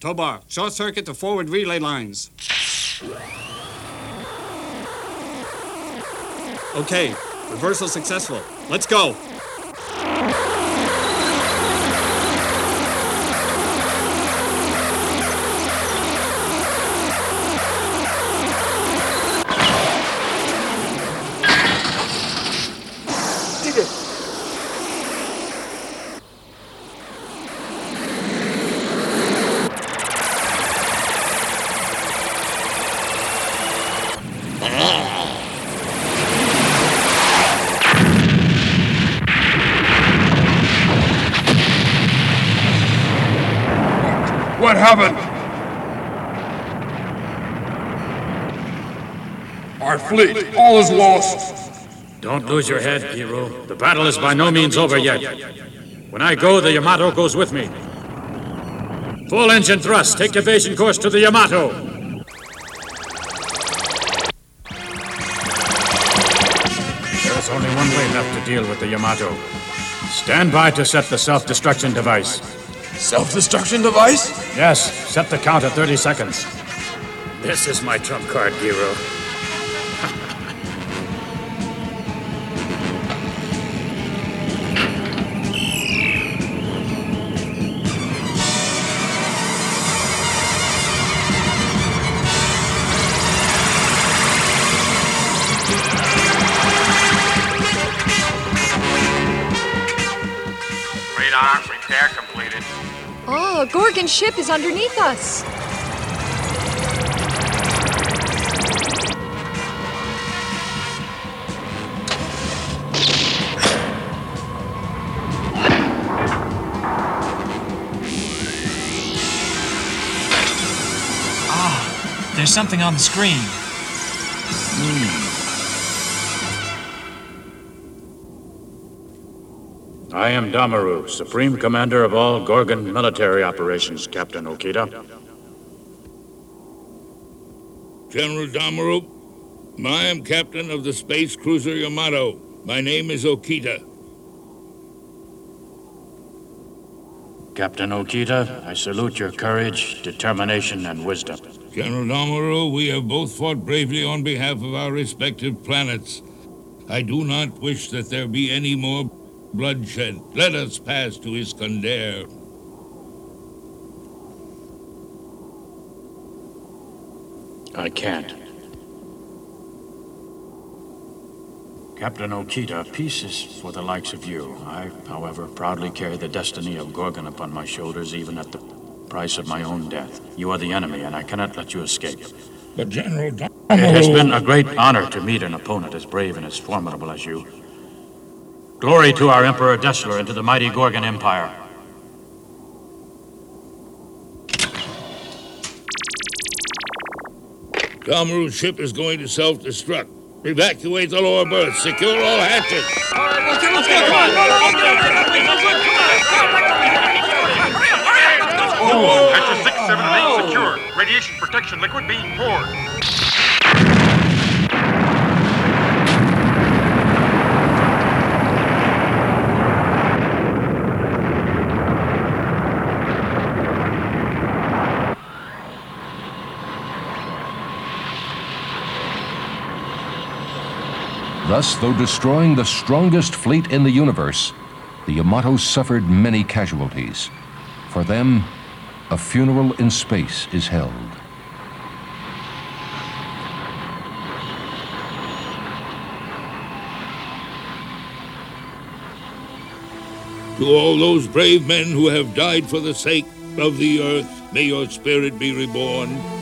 Tobar, short circuit the forward relay lines. Okay, reversal successful. Let's go. What happened? Our fleet, all is lost. Don't lose your head, Hero. The battle is by no means over yet. When I go, the Yamato goes with me. Full engine thrust. Take evasion course to the Yamato. There's only one way left to deal with the Yamato. Stand by to set the self-destruction device. Self-destruction device? Yes, set the count at 30 seconds. This is my trump card, Giro. A Gorgon ship is underneath us. Ah, there's something on the screen. I am Damaru, Supreme Commander of all Gorgon military operations, Captain Okita. General Damaru, I am captain of the space cruiser Yamato. My name is Okita. Captain Okita, I salute your courage, determination, and wisdom. General Damaru, we have both fought bravely on behalf of our respective planets. I do not wish that there be any more bloodshed. Let us pass to Iskandar. I can't. Captain Okita, peace is for the likes of you. I, however, proudly carry the destiny of Gorgon upon my shoulders, even at the price of my own death. You are the enemy, and I cannot let you escape. But General Damaru... It has been a great honor to meet an opponent as brave and as formidable as you. Glory to our Emperor Dessler and to the mighty Gorgon Empire. Damaru's ship is going to self-destruct. Evacuate the lower berths. Secure all hatches. Hatches 6, 7, and 8 secure. Radiation protection liquid being poured. Thus, though destroying the strongest fleet in the universe, the Yamato suffered many casualties. For them, a funeral in space is held. To all those brave men who have died for the sake of the earth, may your spirit be reborn.